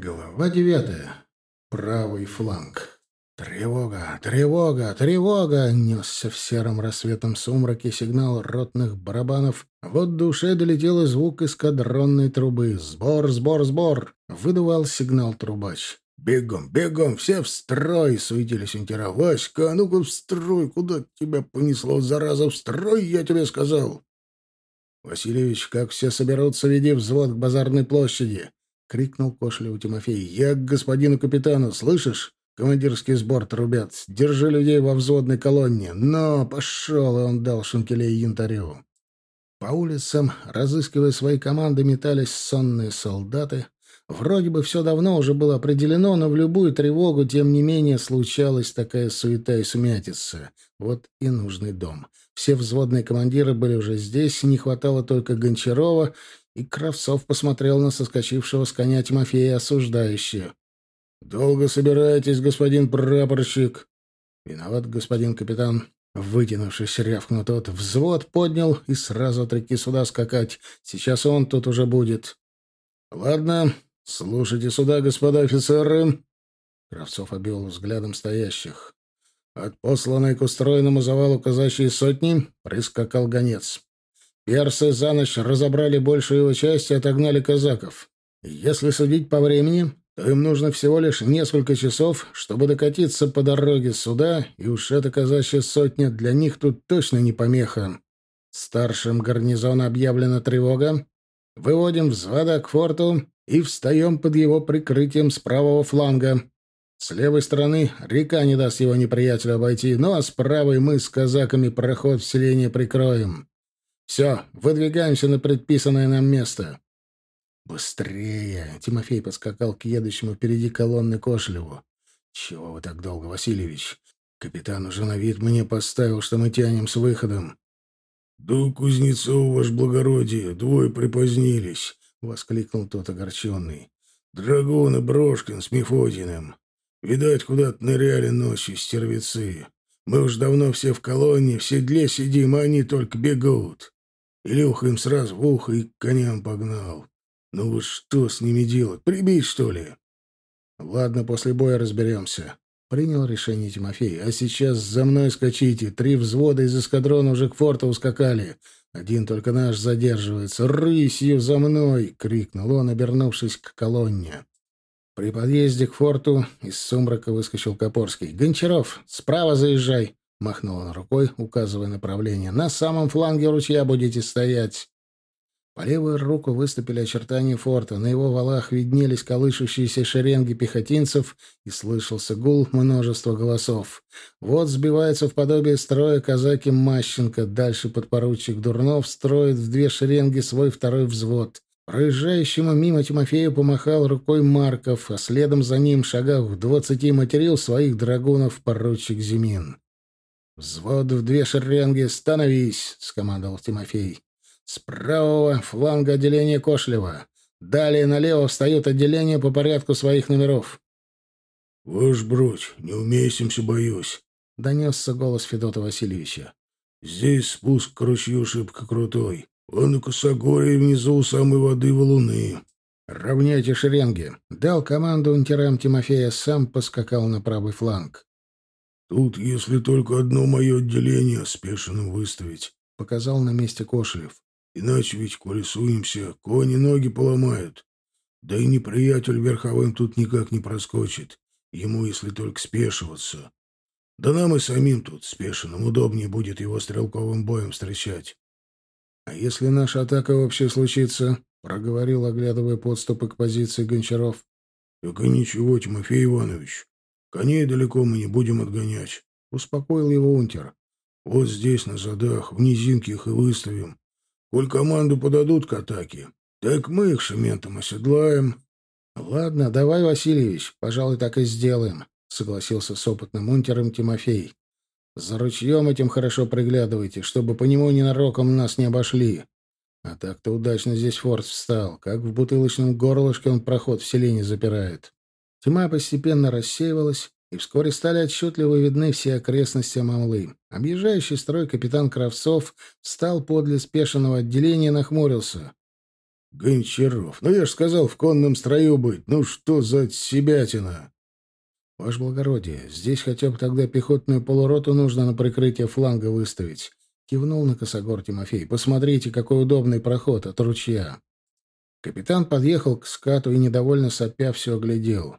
Глава девятая. Правый фланг. Тревога, тревога, тревога! Несся в сером рассветном сумраке сигнал ротных барабанов. Вот душе долетел и звук эскадронной трубы. Сбор, сбор, сбор! Выдувал сигнал трубач. «Бегом, бегом, все в строй!» — суетились унтера. «Васька, а ну-ка в строй! Куда тебя понесло, зараза? В строй, я тебе сказал!» «Васильевич, как все соберутся, веди взвод к базарной площади!» — крикнул Кошлеву Тимофей. «Я к господину капитану, слышишь? Командирский сбор трубят. Держи людей во взводной колонне. Но пошел!» — и он дал шинкелей янтарю. По улицам, разыскивая свои команды, метались сонные солдаты. Вроде бы все давно уже было определено, но в любую тревогу, тем не менее, случалась такая суета и сумятица. Вот и нужный дом. Все взводные командиры были уже здесь, не хватало только Гончарова, и Кравцов посмотрел на соскочившего с коня Тимофея осуждающе. «Долго собираетесь, господин прапорщик?» «Виноват, господин капитан». Вытянувшись, рявкнул тот, взвод поднял и сразу от реки сюда скакать. Сейчас он тут уже будет. «Ладно, слушайте сюда, господа офицеры». Кравцов обвел взглядом стоящих. От посланной к устроенному завалу казачьей сотни прискакал гонец. Персы за ночь разобрали большую его часть и отогнали казаков. Если судить по времени, то им нужно всего лишь несколько часов, чтобы докатиться по дороге сюда, и уж эта казачья сотня для них тут точно не помеха. Старшим гарнизона объявлена тревога. Выводим взвода к форту и встаем под его прикрытием с правого фланга. С левой стороны река не даст его неприятелю обойти, ну а с правой мы с казаками проход в селение прикроем. Все, выдвигаемся на предписанное нам место. Быстрее! Тимофей подскакал к едущему впереди колонны Кошелеву. Чего вы так долго, Васильевич? Капитан уже на вид мне поставил, что мы тянем с выходом. «Да, Кузнецов, ваш благородие, двое припозднились», — воскликнул тот огорченный. «Драгун и Брошкин с Мефодиным. Видать, куда-то ныряли ночью стервецы. Мы уж давно все в колонне, в седле сидим, а они только бегут. Илюха им сразу в ухо и к коням погнал. Ну вот что с ними делать? Прибить, что ли? Ладно, после боя разберемся. Принял решение Тимофей. А сейчас за мной скачите. Три взвода из эскадрона уже к форту ускакали. Один только наш задерживается. «Рысью за мной!» — крикнул он, обернувшись к колонне. При подъезде к форту из сумрака выскочил Копорский. «Гончаров, справа заезжай!» — махнул он рукой, указывая направление. «На самом фланге ручья будете стоять». По левую руку выступили очертания форта. На его валах виднелись колышущиеся шеренги пехотинцев, и слышался гул множества голосов. Вот сбивается в подобие строя казаки Мащенко. Дальше подпоручик Дурнов строит в две шеренги свой второй взвод. Проезжающему мимо Тимофею помахал рукой Марков, а следом за ним, шагав в двадцати, материл своих драгунов поручик Зимин. «Взвод в две шеренги, становись!» — скомандовал Тимофей. «С правого фланга отделения Кошлева. Далее налево встают отделения по порядку своих номеров». «Ваш бродь, не уместимся, боюсь», — донесся голос Федота Васильевича. «Здесь спуск к ручью шибко крутой. Он у косогорья внизу у самой воды валуны». «Равняйте шеренги!» — дал команду унтерам Тимофея, сам поскакал на правый фланг. «Тут, если только одно мое отделение спешно выставить», — показал на месте Кошелев. «Иначе ведь, коли суемся, кони ноги поломают. Да и неприятель верховым тут никак не проскочит. Ему, если только спешиваться. Да нам и самим тут спешенным удобнее будет его стрелковым боем встречать». «А если наша атака вообще случится?» — проговорил, оглядывая подступы к позиции Гончаров. — Так и ничего, Тимофей Иванович. Коней далеко мы не будем отгонять, — успокоил его унтер. — Вот здесь, на задах, в низинке их и выставим. Коль команду подадут к атаке, так мы их шементом оседлаем. — Ладно, давай, Васильевич, пожалуй, так и сделаем, — согласился с опытным унтером Тимофей. — За ручьем этим хорошо приглядывайте, чтобы по нему ненароком нас не обошли. А так-то удачно здесь форт встал, как в бутылочном горлышке он проход в селение запирает. Тьма постепенно рассеивалась, и вскоре стали отчетливо видны все окрестности Мамлы. Объезжающий строй капитан Кравцов встал подле спешенного отделения и нахмурился. Гончаров, ну я ж сказал, в конном строю быть. Ну что за себятина? Ваше благородие, здесь хотя бы тогда пехотную полуроту нужно на прикрытие фланга выставить. Кивнул на косогор Тимофей. Посмотрите, какой удобный проход от ручья. Капитан подъехал к скату и, недовольно сопя, все оглядел.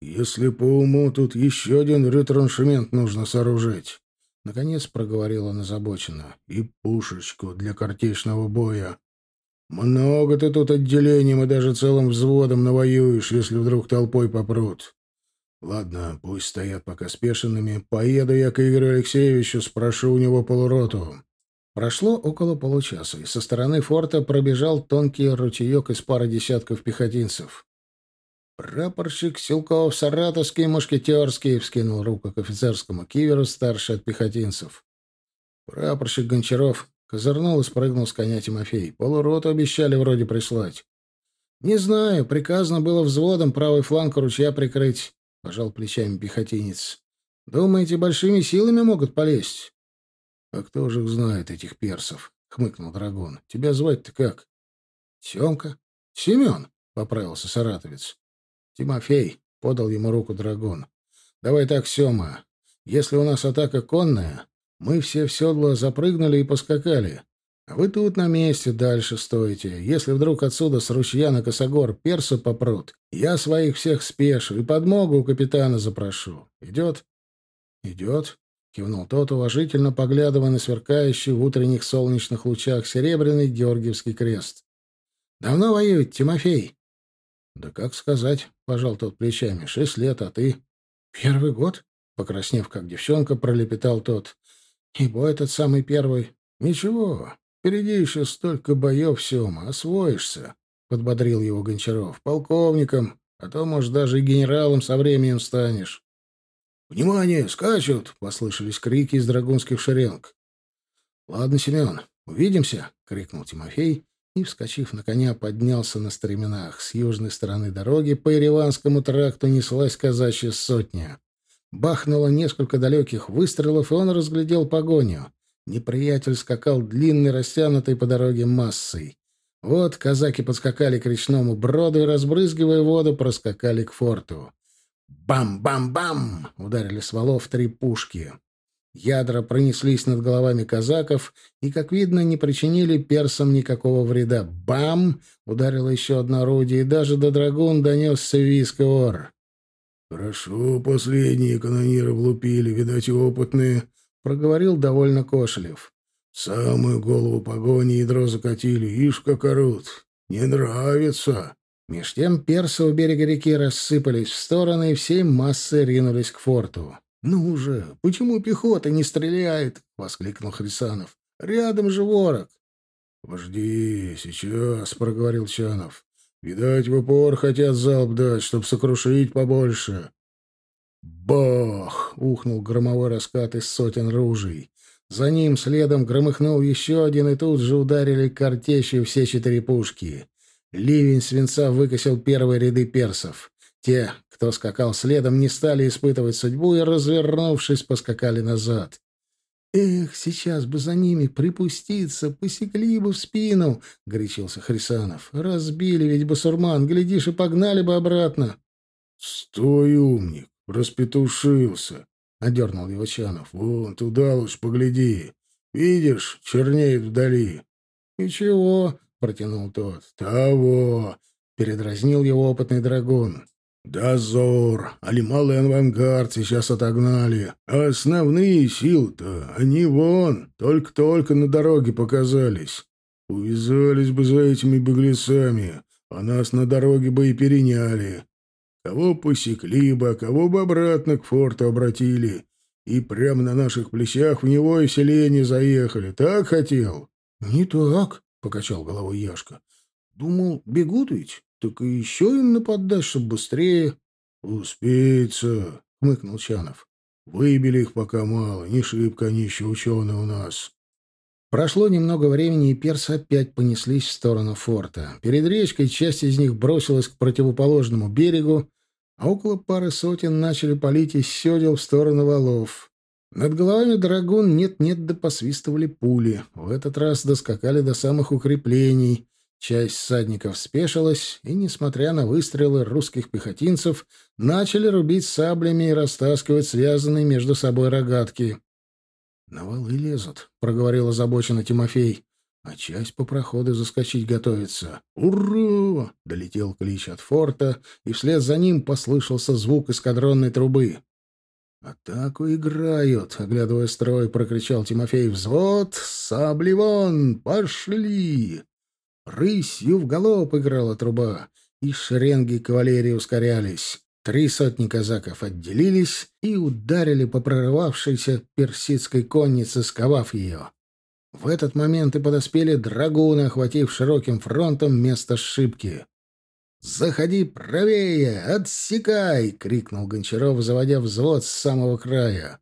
«Если по уму, тут еще один ретраншемент нужно сооружить», — наконец проговорил он озабоченно. «И пушечку для картечного боя. Много ты тут отделением и даже целым взводом навоюешь, если вдруг толпой попрут. Ладно, пусть стоят пока спешенными. Поеду я к Игорю Алексеевичу, спрошу у него полуроту». Прошло около получаса, и со стороны форта пробежал тонкий ручеек из пары десятков пехотинцев. Прапорщик Силков, саратовский, мушкетерский, вскинул руку к офицерскому киверу, старший от пехотинцев. Прапорщик Гончаров козырнул и спрыгнул с коня Тимофей. Полуроту обещали вроде прислать. «Не знаю, приказано было взводом правый фланг ручья прикрыть», — пожал плечами пехотинец. «Думаете, большими силами могут полезть?» «А кто же их знает, этих персов?» — хмыкнул Драгон. «Тебя звать-то как?» «Семка». «Семен», — поправился саратовец. «Тимофей», — подал ему руку драгон, — «давай так, Сема, если у нас атака конная, мы все в седло запрыгнули и поскакали, а вы тут на месте дальше стоите. Если вдруг отсюда с ручья на косогор персы попрут, я своих всех спешу и подмогу у капитана запрошу. Идет?» «Идет», — кивнул тот, уважительно поглядывая на сверкающий в утренних солнечных лучах серебряный Георгиевский крест. «Давно воюет, Тимофей?» «Да как сказать?» — пожал тот плечами. «Шесть лет, а ты?» «Первый год?» — покраснев, как девчонка, пролепетал тот. «И бой этот самый первый. Ничего, впереди еще столько боев, Сема, освоишься», — подбодрил его Гончаров. «Полковником, а то, может, даже и генералом со временем станешь». «Внимание! Скачут!» — послышались крики из драгунских шеренг. «Ладно, Семен, увидимся!» — крикнул Тимофей и, вскочив на коня, поднялся на стременах. С южной стороны дороги по Ереванскому тракту неслась казачья сотня. Бахнуло несколько далеких выстрелов, и он разглядел погоню. Неприятель скакал длинной, растянутой по дороге массой. Вот казаки подскакали к речному броду и, разбрызгивая воду, проскакали к форту. «Бам-бам-бам!» — ударили с валов три пушки. Ядра пронеслись над головами казаков и, как видно, не причинили персам никакого вреда. Бам! Ударило еще одно орудие, и даже до драгун донесся виск ор. «Хорошо, последние канониры влупили, видать, опытные», — проговорил довольно Кошелев. «Самую голову погони ядро закатили, ишь как орут. Не нравится». Меж тем персы у берега реки рассыпались в стороны, и всей массой ринулись к форту. «Ну уже, почему пехота не стреляет?» — воскликнул Хрисанов. «Рядом же ворог». «Пожди, сейчас», — проговорил Чанов. «Видать, в упор хотят залп дать, чтоб сокрушить побольше». «Бах!» — ухнул громовой раскат из сотен ружей. За ним следом громыхнул еще один, и тут же ударили картечью все четыре пушки. Ливень свинца выкосил первые ряды персов. Те, кто скакал следом, не стали испытывать судьбу и, развернувшись, поскакали назад. «Эх, сейчас бы за ними припуститься, посекли бы в спину!» — горячился Хрисанов. «Разбили ведь басурман, глядишь, и погнали бы обратно!» «Стой, умник! Распетушился!» — одернул его Чанов. «Вон, туда лучше погляди. Видишь, чернеет вдали». «И чего?» — протянул тот. «Того!» — передразнил его опытный драгун. «Дозор! Али малый авангард сейчас отогнали. А основные силы-то, они вон, только-только на дороге показались. Увязались бы за этими беглецами, а нас на дороге бы и переняли. Кого посекли бы, а кого бы обратно к форту обратили. И прямо на наших плечах в него и селение заехали. Так хотел?» «Не так», — покачал головой Яшка. «Думал, бегут ведь?» Так и еще им нападать, чтобы быстрее. — Успеется, — хмыкнул Чанов. — Выбили их пока мало, не шибко они еще ученые у нас. Прошло немного времени, и персы опять понеслись в сторону форта. Перед речкой часть из них бросилась к противоположному берегу, а около пары сотен начали палить из седел в сторону валов. Над головами драгун нет-нет да посвистывали пули. В этот раз доскакали до самых укреплений, Часть всадников спешилась, и, несмотря на выстрелы русских пехотинцев, начали рубить саблями и растаскивать связанные между собой рогатки. «На валы лезут», — проговорил озабоченно Тимофей. «А часть по проходу заскочить готовится». «Ура!» — долетел клич от форта, и вслед за ним послышался звук эскадронной трубы. «Атаку играют!» — оглядывая строй, прокричал Тимофей. «Взвод! Сабли вон! Пошли!» Рысью в галоп играла труба, и шеренги кавалерии ускорялись. Три сотни казаков отделились и ударили по прорывавшейся персидской коннице, сковав ее. В этот момент и подоспели драгуны, охватив широким фронтом место шибки. «Заходи правее! Отсекай!» — крикнул Гончаров, заводя взвод с самого края.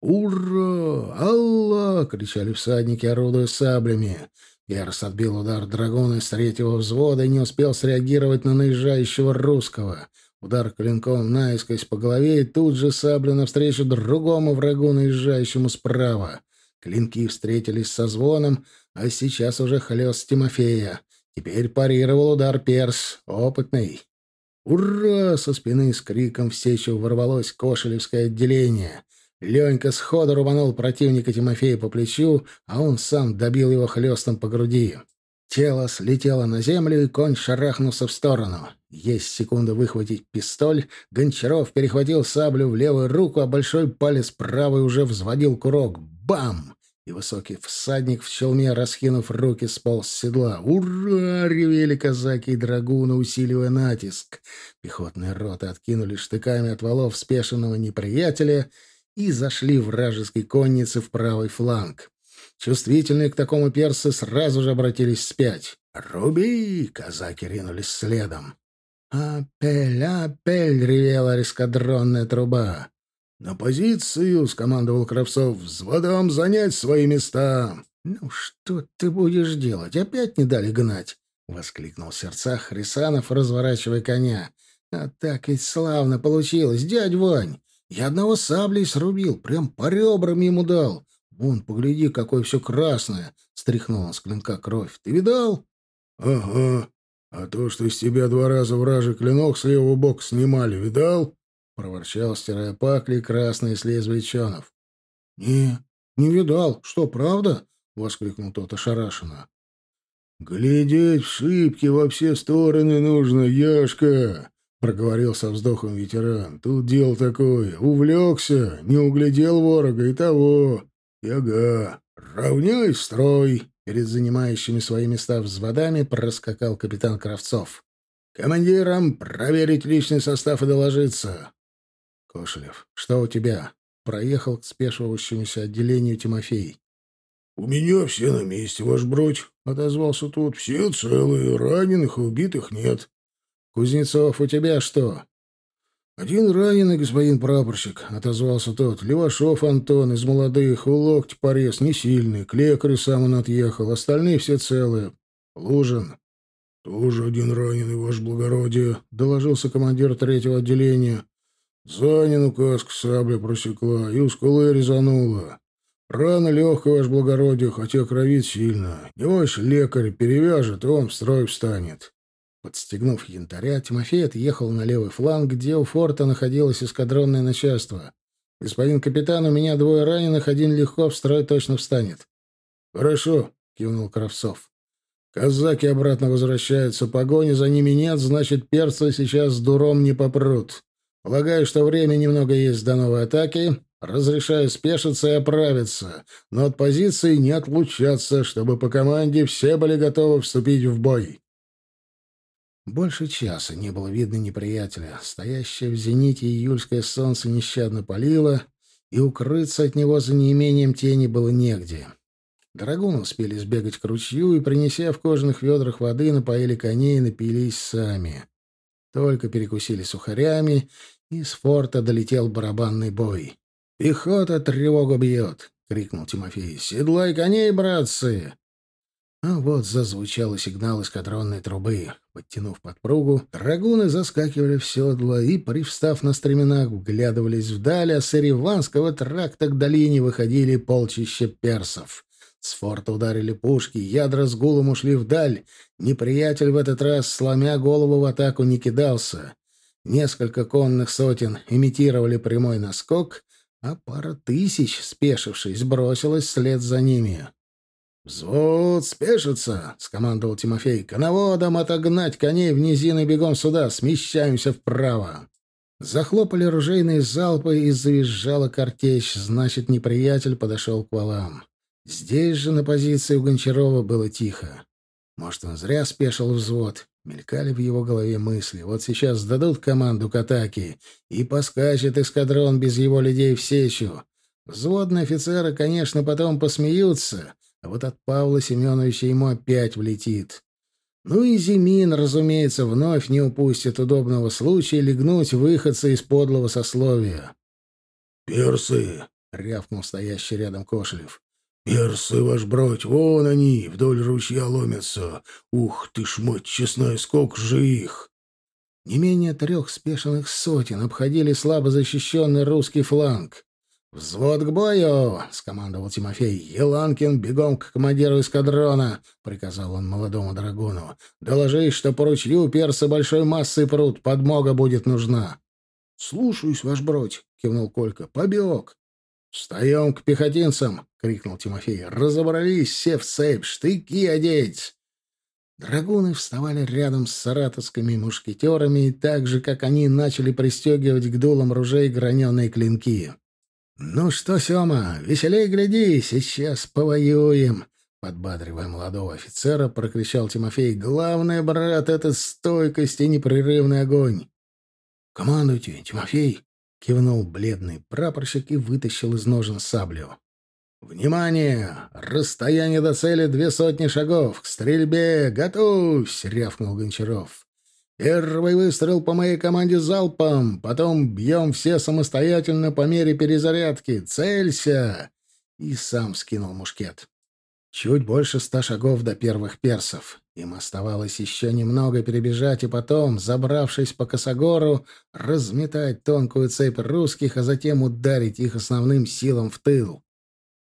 «Ура! Аллах!» — кричали всадники, орудуя саблями. Перс отбил удар драгуна с третьего взвода и не успел среагировать на наезжающего русского. Удар клинком наискось по голове и тут же сабля навстречу другому врагу, наезжающему справа. Клинки встретились со звоном, а сейчас уже хлест Тимофея. Теперь парировал удар перс, опытный. «Ура!» — со спины с криком в сечу ворвалось Кошелевское отделение. Ленька сходу рубанул противника Тимофея по плечу, а он сам добил его хлестом по груди. Тело слетело на землю, и конь шарахнулся в сторону. Есть секунда выхватить пистоль. Гончаров перехватил саблю в левую руку, а большой палец правый уже взводил курок. Бам! И высокий всадник в челме, раскинув руки, сполз с седла. «Ура!» — ревели казаки и драгуны, усиливая натиск. Пехотные роты откинули штыками от валов спешенного неприятеля и зашли вражеской конницы в правый фланг. Чувствительные к такому персы сразу же обратились вспять. «Руби!» — казаки ринулись следом. «Апель, апель!» — ревела эскадронная труба. «На позицию!» — скомандовал Кравцов. «Взводом занять свои места!» «Ну что ты будешь делать? Опять не дали гнать!» — воскликнул в сердцах Хрисанов, разворачивая коня. «А так ведь славно получилось, дядь Вань! Я одного саблей срубил, прям по ребрам ему дал. Вон, погляди, какое все красное!» — стряхнул он с клинка кровь. «Ты видал?» «Ага. А то, что с тебя два раза вражий клинок с левого бока снимали, видал?» проворчал, стирая пакли красные с лезвия чанов. — Не, не видал. Что, правда? — воскликнул тот ошарашенно. — Глядеть в шибки во все стороны нужно, Яшка! — проговорил со вздохом ветеран. — Тут дело такое. Увлекся, не углядел ворога и того. Яга, равняй строй! Перед занимающими свои места взводами проскакал капитан Кравцов. «Командирам проверить личный состав и доложиться. «Кошелев, что у тебя?» — проехал к спешивающемуся отделению Тимофей. «У меня все на месте, ваш бродь», — отозвался тут. «Все целые, раненых и убитых нет». «Кузнецов, у тебя что?» «Один раненый, господин прапорщик», — отозвался тот. «Левашов Антон, из молодых, у локти порез, не сильный, к лекарю сам он отъехал, остальные все целые. Лужин». «Тоже один раненый, ваше благородие», — доложился командир третьего отделения. Занину каску сабля просекла и у скулы резанула. Рана легкая, ваше благородие, хотя кровит сильно. Небось, лекарь перевяжет, и он в строй встанет. Подстегнув янтаря, Тимофей отъехал на левый фланг, где у форта находилось эскадронное начальство. «Господин капитан, у меня двое раненых, один легко в строй точно встанет». «Хорошо», — кивнул Кравцов. «Казаки обратно возвращаются, погони за ними нет, значит, перцы сейчас с дуром не попрут. Полагаю, что время немного есть до новой атаки. Разрешаю спешиться и оправиться, но от позиции не отлучаться, чтобы по команде все были готовы вступить в бой. Больше часа не было видно неприятеля. Стоящее в зените июльское солнце нещадно палило, и укрыться от него за неимением тени было негде. Драгуны успели сбегать к ручью и, принеся в кожаных ведрах воды, напоили коней и напились сами. Только перекусили сухарями, и с форта долетел барабанный бой. «Пехота тревогу бьет!» — крикнул Тимофей. «Седлай коней, братцы!» А вот зазвучал сигнал эскадронной трубы. Подтянув подпругу, драгуны заскакивали в седло и, привстав на стременах, вглядывались вдаль, а с Ириванского тракта к долине выходили полчища персов. С форта ударили пушки, ядра с гулом ушли вдаль. Неприятель в этот раз, сломя голову в атаку, не кидался. Несколько конных сотен имитировали прямой наскок, а пара тысяч, спешившись, бросилась вслед за ними. «Взвод спешится!» — скомандовал Тимофей. «Коноводом отогнать коней в низины бегом сюда! Смещаемся вправо!» Захлопали ружейные залпы и завизжала картечь, значит, неприятель подошел к валам. Здесь же на позиции у Гончарова было тихо. Может, он зря спешил взвод. Мелькали в его голове мысли. Вот сейчас дадут команду к атаке, и поскачет эскадрон без его людей в сечу. Взводные офицеры, конечно, потом посмеются, а вот от Павла Семеновича ему опять влетит. Ну и Зимин, разумеется, вновь не упустит удобного случая легнуть выходца из подлого сословия. «Персы!» — рявкнул стоящий рядом Кошелев. «Персы, ваш бродь, вон они, вдоль ручья ломятся. Ух ты ж, мать честная, сколько же их!» Не менее трех спешенных сотен обходили слабо защищенный русский фланг. «Взвод к бою!» — скомандовал Тимофей. «Еланкин, бегом к командиру эскадрона!» — приказал он молодому драгуну. «Доложи, что по ручью персы большой массы прут. Подмога будет нужна». «Слушаюсь, ваш бродь!» — кивнул Колька. «Побег!» «Встаем к пехотинцам!» — крикнул Тимофей. «Разобрались все в цепь! Штыки одеть!» Драгуны вставали рядом с саратовскими мушкетерами и так же, как они, начали пристегивать к дулам ружей граненые клинки. «Ну что, Сема, веселей гляди, сейчас повоюем!» Подбадривая молодого офицера, прокричал Тимофей. «Главное, брат, это стойкость и непрерывный огонь!» «Командуйте, Тимофей!» — кивнул бледный прапорщик и вытащил из ножен саблю. «Внимание! Расстояние до цели две сотни шагов! К стрельбе! Готовься!» — рявкнул Гончаров. «Первый выстрел по моей команде залпом, потом бьем все самостоятельно по мере перезарядки. Целься!» И сам скинул мушкет. Чуть больше ста шагов до первых персов. Им оставалось еще немного перебежать и потом, забравшись по косогору, разметать тонкую цепь русских, а затем ударить их основным силам в тыл.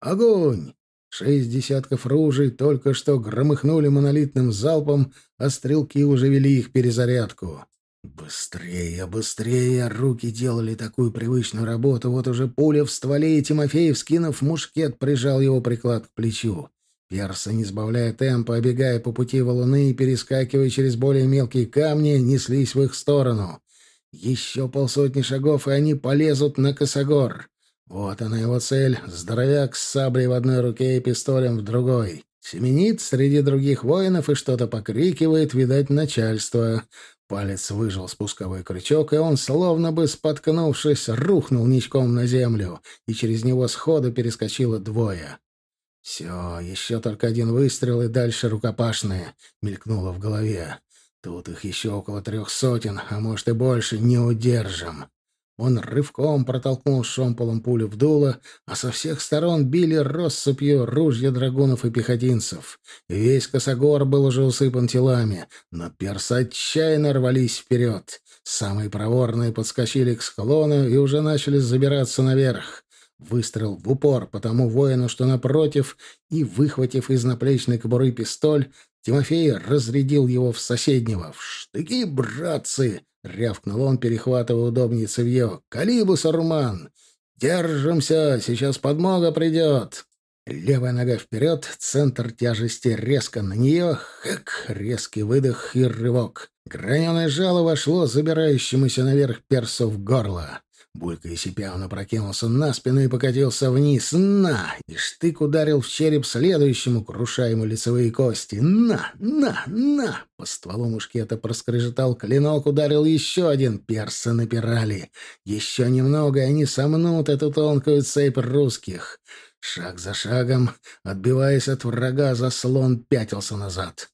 Огонь! Шесть десятков ружей только что громыхнули монолитным залпом, а стрелки уже вели их перезарядку. Быстрее, быстрее! Руки делали такую привычную работу. Вот уже пуля в стволе, и Тимофеев, скинув мушкет, прижал его приклад к плечу. Персы, не сбавляя темпа, обегая по пути валуны и перескакивая через более мелкие камни, неслись в их сторону. Еще полсотни шагов, и они полезут на косогор. Вот она его цель. Здоровяк с саблей в одной руке и пистолем в другой. Семенит среди других воинов и что-то покрикивает, видать, начальство. Палец выжил спусковой крючок, и он, словно бы споткнувшись, рухнул ничком на землю, и через него сходу перескочило двое. «Все, еще только один выстрел, и дальше рукопашные», — мелькнуло в голове. «Тут их еще около трех сотен, а может и больше, не удержим». Он рывком протолкнул шомполом пулю в дуло, а со всех сторон били россыпью ружья драгунов и пехотинцев. Весь косогор был уже усыпан телами, но персы отчаянно рвались вперед. Самые проворные подскочили к склону и уже начали забираться наверх. Выстрел в упор по тому воину, что напротив, и, выхватив из наплечной кобуры пистоль, Тимофей разрядил его в соседнего. «В штыки, братцы!» — рявкнул он, перехватывая удобнее цевье. «Калибус, Арман! Держимся! Сейчас подмога придет!» Левая нога вперед, центр тяжести резко на нее, хэк, резкий выдох и рывок. Граненое жало вошло забирающемуся наверх персу в горло. Булькая сипя, он опрокинулся на спину и покатился вниз. «На!» И штык ударил в череп следующему, крушая ему лицевые кости. «На! На! На!» По стволу мушкета проскрежетал клинок, ударил еще один. Персы напирали. Еще немного, и они сомнут эту тонкую цепь русских. Шаг за шагом, отбиваясь от врага, заслон пятился назад.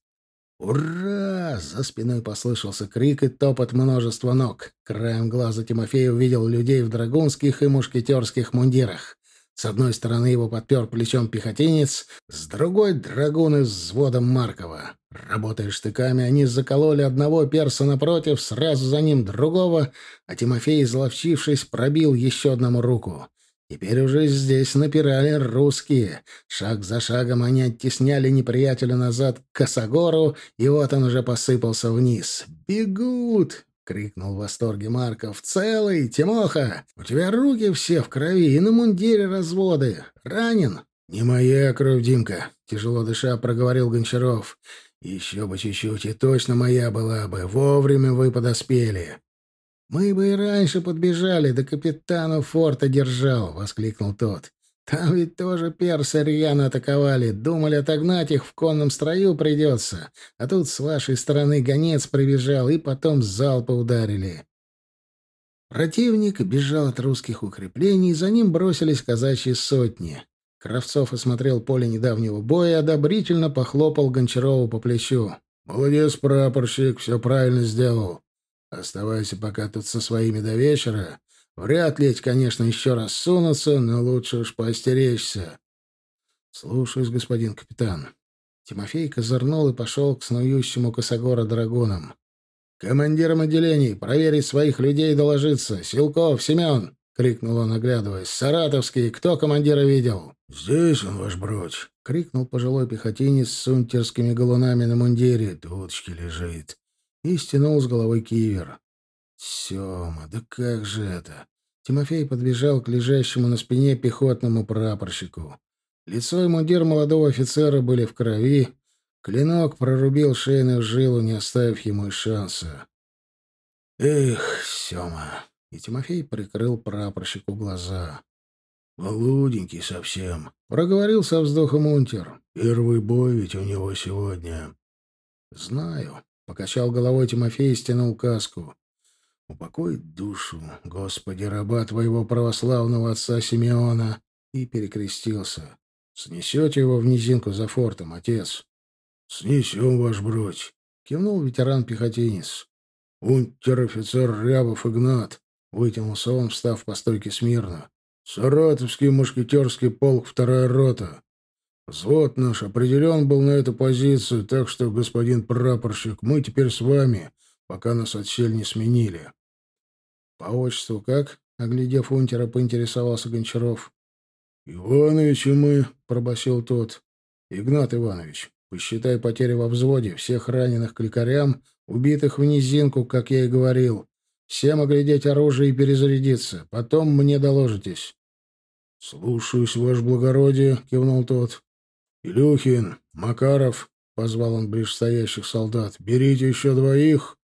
«Ура!» — за спиной послышался крик и топот множества ног. Краем глаза Тимофей увидел людей в драгунских и мушкетерских мундирах. С одной стороны его подпер плечом пехотинец, с другой — драгуны с взводом Маркова. Работая штыками, они закололи одного перса напротив, сразу за ним другого, а Тимофей, изловчившись, пробил еще одному руку. Теперь уже здесь напирали русские. Шаг за шагом они оттесняли неприятеля назад к Косогору, и вот он уже посыпался вниз. «Бегут!» — крикнул в восторге Марков. «Целый, Тимоха! У тебя руки все в крови и на мундире разводы. Ранен?» «Не моя кровь, Димка!» — тяжело дыша проговорил Гончаров. «Еще бы чуть-чуть, и точно моя была бы. Вовремя вы подоспели». «Мы бы и раньше подбежали, да капитану форта держал», — воскликнул тот. «Там ведь тоже персы рьяно атаковали. Думали, отогнать их в конном строю придется. А тут с вашей стороны гонец прибежал, и потом залпы ударили». Противник бежал от русских укреплений, за ним бросились казачьи сотни. Кравцов осмотрел поле недавнего боя и одобрительно похлопал Гончарову по плечу. «Молодец, прапорщик, все правильно сделал. Оставайся пока тут со своими до вечера. Вряд ли эти, конечно, еще раз сунутся, но лучше уж поостеречься. Слушаюсь, господин капитан. Тимофей козырнул и пошел к снующему косогора драгунам. «Командирам отделений проверить своих людей и доложиться. Силков, Семен!» — крикнул он, оглядываясь. «Саратовский, кто командира видел?» «Здесь он, ваш бродь!» — крикнул пожилой пехотинец с унтерскими галунами на мундире. «Туточки лежит и стянул с головы кивер. «Сема, да как же это?» Тимофей подбежал к лежащему на спине пехотному прапорщику. Лицо и мундир молодого офицера были в крови. Клинок прорубил шейную жилу, не оставив ему и шанса. «Эх, Сема!» И Тимофей прикрыл прапорщику глаза. «Молоденький совсем», — проговорил со вздохом унтер. «Первый бой ведь у него сегодня». «Знаю», Покачал головой Тимофей и стянул каску. «Упокой душу, Господи, раба твоего православного отца Симеона!» И перекрестился. «Снесете его в низинку за фортом, отец?» «Снесем, ваш бродь!» — кивнул ветеран-пехотинец. «Унтер-офицер Рябов Игнат!» — вытянулся он, встав по стойке смирно. «Саратовский мушкетерский полк, вторая рота. Взвод наш определен был на эту позицию, так что, господин прапорщик, мы теперь с вами, пока нас отсель не сменили. — По отчеству как? — оглядев унтера, поинтересовался Гончаров. — Иванович и мы, — пробасил тот. — Игнат Иванович, посчитай потери во взводе, всех раненых к лекарям, убитых в низинку, как я и говорил. Всем оглядеть оружие и перезарядиться. Потом мне доложитесь. — Слушаюсь, ваше благородие, — кивнул тот. «Илюхин, Макаров», — позвал он ближстоящих солдат, — «берите еще двоих.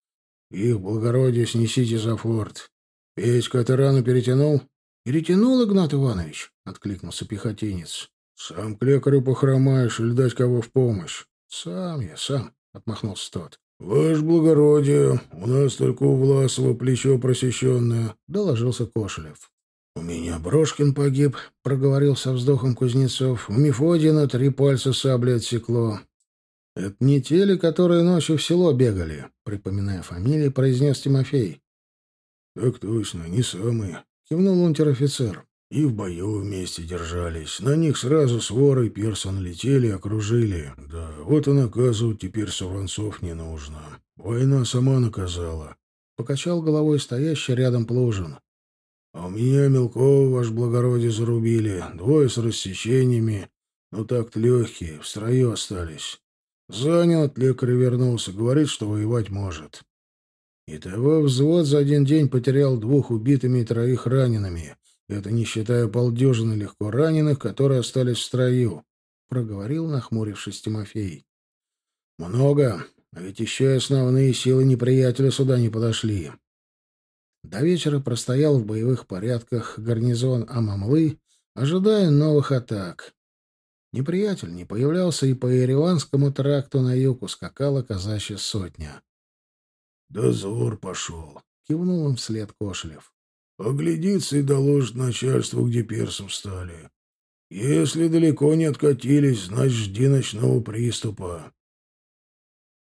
Их благородие снесите за форт. Петька, ты рану перетянул?» «Перетянул, Игнат Иванович», — откликнулся пехотинец. «Сам к лекарю похромаешь или дать кого в помощь?» «Сам я, сам», — отмахнулся тот. «Ваше благородие, у нас только у Власова плечо просещенное», — доложился Кошелев. «У меня Брошкин погиб», — проговорил со вздохом Кузнецов. «У Мефодина три пальца сабли отсекло». «Это не те ли, которые ночью в село бегали?» — припоминая фамилии, произнес Тимофей. «Так точно, не самые», — кивнул унтер-офицер. «И в бою вместе держались. На них сразу своры персон летели, окружили. Да, вот и наказывать теперь Савранцов не нужно. Война сама наказала». Покачал головой стоящий рядом Плужин. А у меня мелкого, ваш благородие, зарубили. Двое с рассечениями. Ну так-то легкие, в строю остались. Занят, лекарь вернулся, говорит, что воевать может. Итого взвод за один день потерял двух убитыми и троих ранеными. Это не считая полдюжины легко раненых, которые остались в строю, — проговорил, нахмурившись Тимофей. — Много, а ведь еще и основные силы неприятеля сюда не подошли. До вечера простоял в боевых порядках гарнизон Амамлы, ожидая новых атак. Неприятель не появлялся, и по Ереванскому тракту на юг ускакала казачья сотня. «Дозор пошел», — кивнул им вслед Кошелев. «Оглядится и доложит начальству, где персов встали. Если далеко не откатились, значит, жди ночного приступа».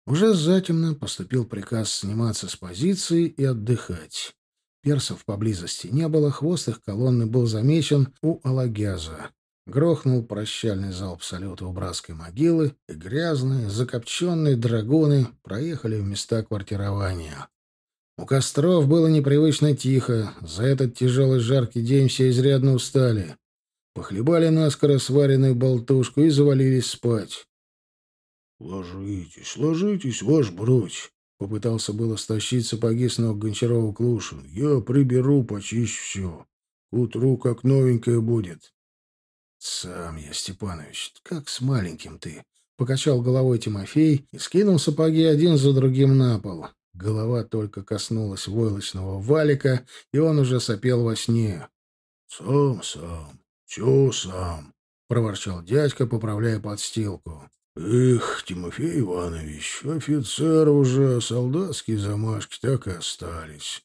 Уже затемно поступил приказ сниматься с позиции и отдыхать. Персов поблизости не было, хвост их колонны был замечен у Алагяза. Грохнул прощальный залп салюта у братской могилы, и грязные, закопченные драгуны проехали в места квартирования. У костров было непривычно тихо. За этот тяжелый жаркий день все изрядно устали. Похлебали наскоро сваренную болтушку и завалились спать. — Ложитесь, ложитесь, ваш бродь! — попытался было стащить сапоги с ног Гончарова Клушин. — Я приберу, почищу все. Утру как новенькое будет. — Сам я, Степанович, как с маленьким ты! — покачал головой Тимофей и скинул сапоги один за другим на пол. Голова только коснулась войлочного валика, и он уже сопел во сне. — Сам, сам, все сам, — проворчал дядька, поправляя подстилку. — Эх, Тимофей Иванович, офицер уже, солдатские замашки так и остались.